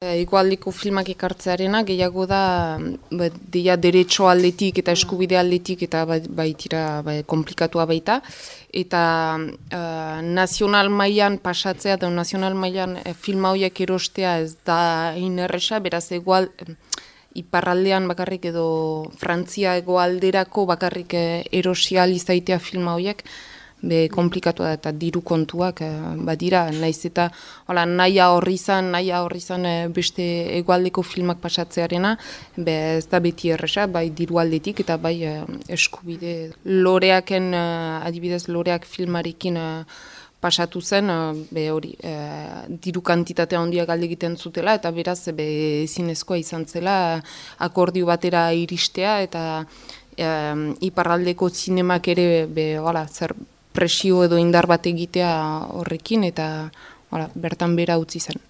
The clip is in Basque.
Egoaldeko filmak ekartzearena gehiago da ba, dia derecho aldetik eta eskubide aldetik eta ba, baitira ba, komplikatua baita. Eta uh, nazional mailan pasatzea da nazional mailan e, filma horiek erostea ez da inerresa, beraz egoal iparraldean bakarrik edo Frantzia egoalderako bakarrik erosial izaitea filma horiek be komplikatu da eta diru kontuak eh, badira, naiz eta hola, naia horri izan, naia horri izan eh, beste egualdeko filmak pasatzearena, be ez da beti erresa, bai diru aldetik eta bai eh, eskubide loreaken, adibidez loreak filmarekin pasatu zen, be hori, diru kantitatea handiak alde egiten zutela, eta beraz, be zinezkoa izan zela, akordio batera iristea, eta e, iparraldeko zinemak ere, be, hola, zer, presio edo indar bat egitea horrekin eta ora, bertan bera utzi zen.